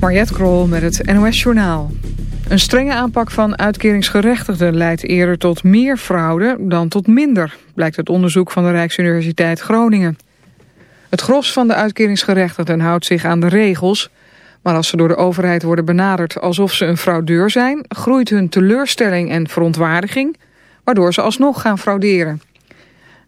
Mariette Krol met het NOS Journaal. Een strenge aanpak van uitkeringsgerechtigden leidt eerder tot meer fraude dan tot minder, blijkt het onderzoek van de Rijksuniversiteit Groningen. Het gros van de uitkeringsgerechtigden houdt zich aan de regels, maar als ze door de overheid worden benaderd alsof ze een fraudeur zijn, groeit hun teleurstelling en verontwaardiging, waardoor ze alsnog gaan frauderen.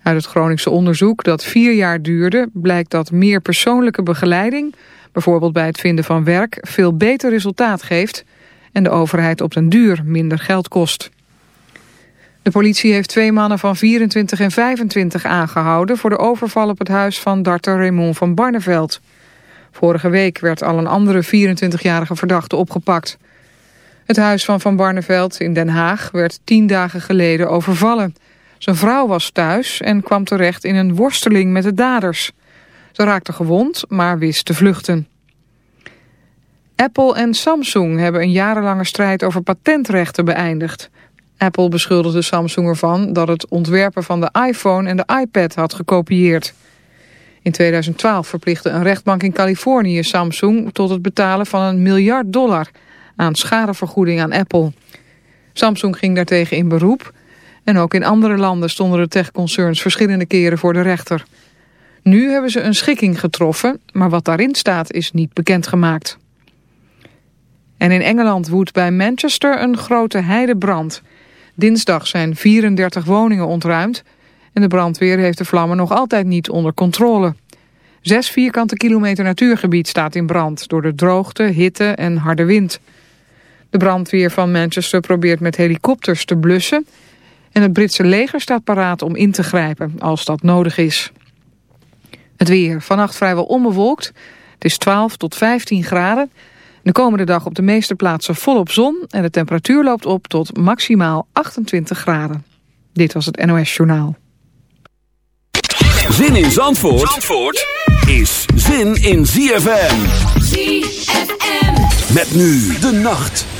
Uit het Groningse onderzoek dat vier jaar duurde blijkt dat meer persoonlijke begeleiding bijvoorbeeld bij het vinden van werk, veel beter resultaat geeft en de overheid op den duur minder geld kost. De politie heeft twee mannen van 24 en 25 aangehouden voor de overval op het huis van darter Raymond van Barneveld. Vorige week werd al een andere 24-jarige verdachte opgepakt. Het huis van Van Barneveld in Den Haag werd tien dagen geleden overvallen. Zijn vrouw was thuis en kwam terecht in een worsteling met de daders. Ze raakte gewond, maar wist te vluchten. Apple en Samsung hebben een jarenlange strijd over patentrechten beëindigd. Apple beschuldigde Samsung ervan dat het ontwerpen van de iPhone en de iPad had gekopieerd. In 2012 verplichtte een rechtbank in Californië Samsung tot het betalen van een miljard dollar aan schadevergoeding aan Apple. Samsung ging daartegen in beroep en ook in andere landen stonden de techconcerns verschillende keren voor de rechter. Nu hebben ze een schikking getroffen, maar wat daarin staat is niet bekendgemaakt. En in Engeland woedt bij Manchester een grote heidebrand. Dinsdag zijn 34 woningen ontruimd en de brandweer heeft de vlammen nog altijd niet onder controle. Zes vierkante kilometer natuurgebied staat in brand door de droogte, hitte en harde wind. De brandweer van Manchester probeert met helikopters te blussen... en het Britse leger staat paraat om in te grijpen als dat nodig is. Het weer. Vannacht vrijwel onbewolkt. Het is 12 tot 15 graden. De komende dag op de meeste plaatsen volop zon en de temperatuur loopt op tot maximaal 28 graden. Dit was het NOS Journaal. Zin in Zandvoort, Zandvoort is zin in ZFM. ZFM. Met nu de nacht.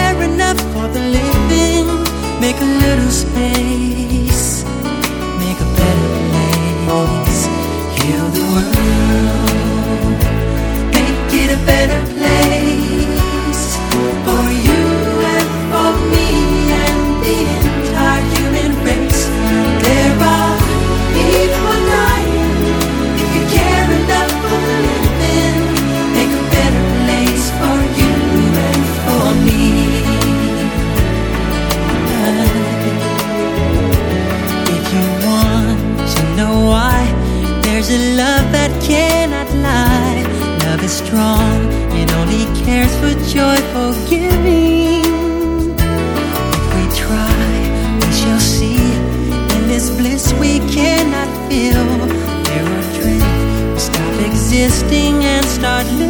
existing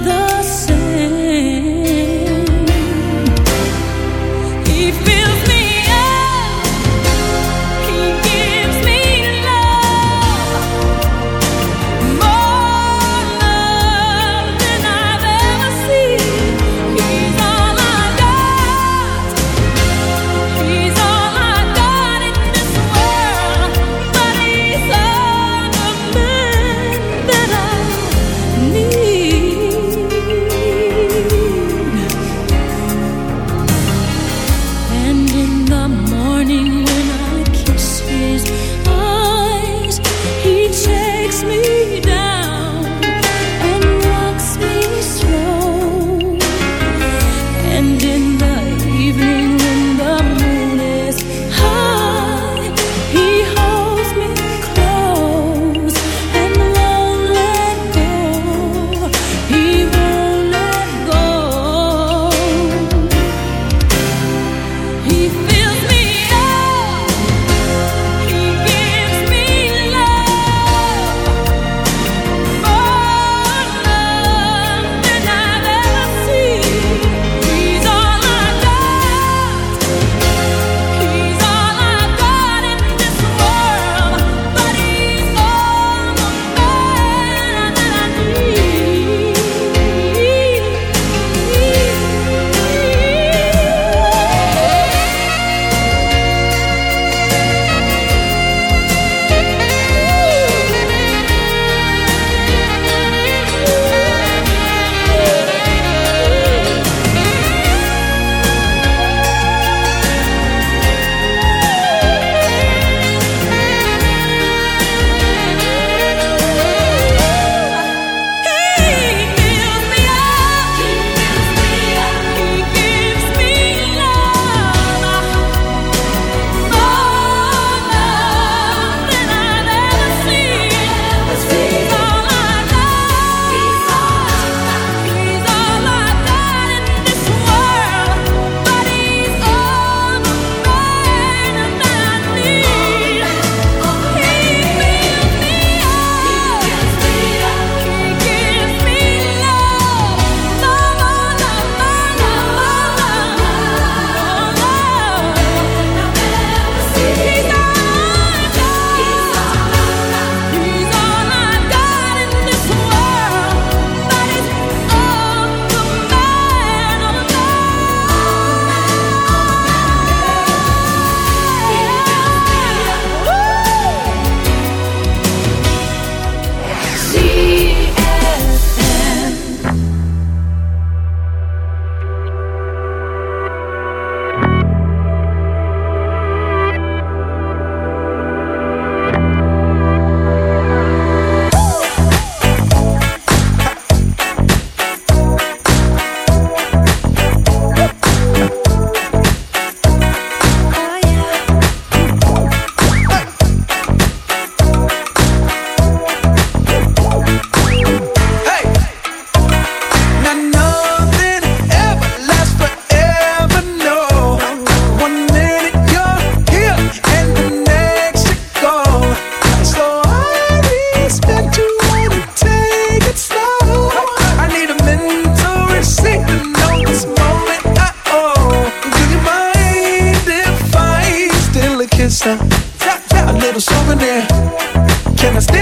the souvenir. Can I steal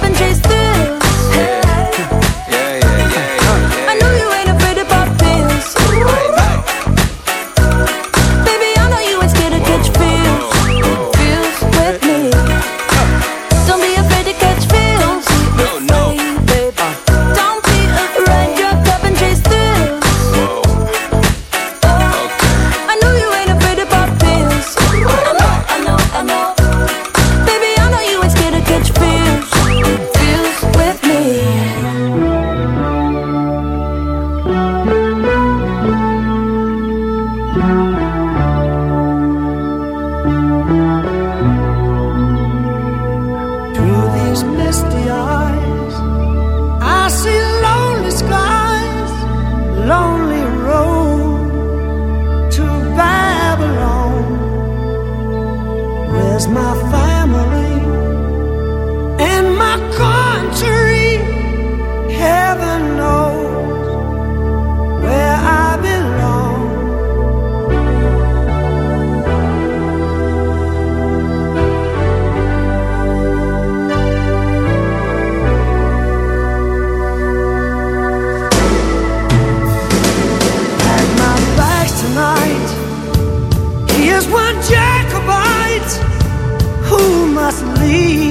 must leave.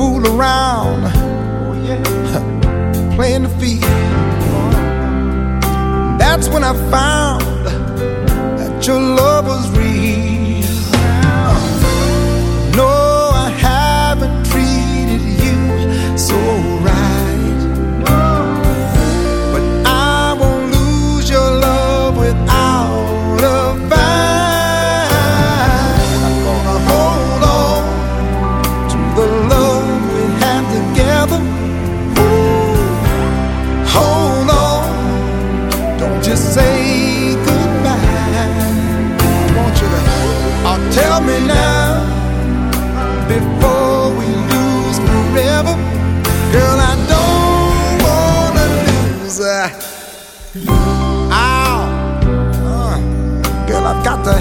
Fool around. Oh, yeah. Playing the field. That's when I found that your love was real.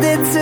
That's it.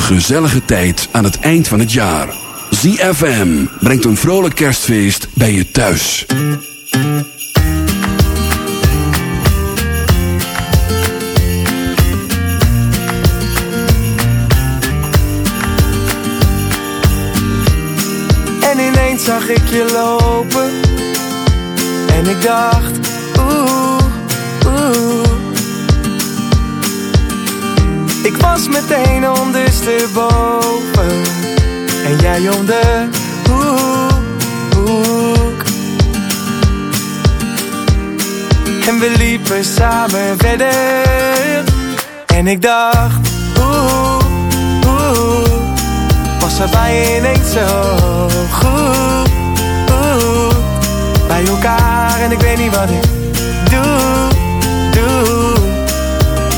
gezellige tijd aan het eind van het jaar. ZFM brengt een vrolijk kerstfeest bij je thuis. En ineens zag ik je lopen. En ik dacht, oeh. Was meteen ondersteboven. En jij om de hoek. En we liepen samen verder. En ik dacht Oeh, oeh Was er bij ineens zo goed? Oeh, Bij elkaar en ik weet niet wat ik doe, doe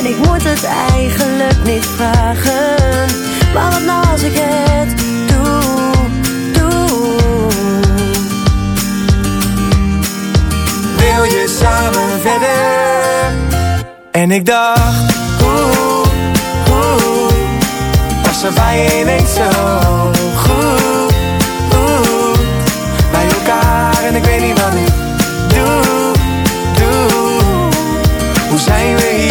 En ik moet het eigenlijk niet vragen. Maar wat nou als ik het doe, doe? Wil je samen verder? En ik dacht, oeh, oeh Was er bij ineens zo goed, oeh Bij elkaar en ik weet niet wat ik doe, doe. Hoe zijn we hier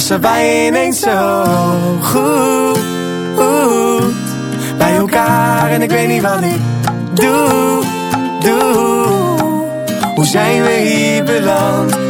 Was er bij ineens zo goed, bij elkaar en ik weet niet wat ik doe, doe. Hoe zijn we hier beland?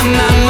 My, my,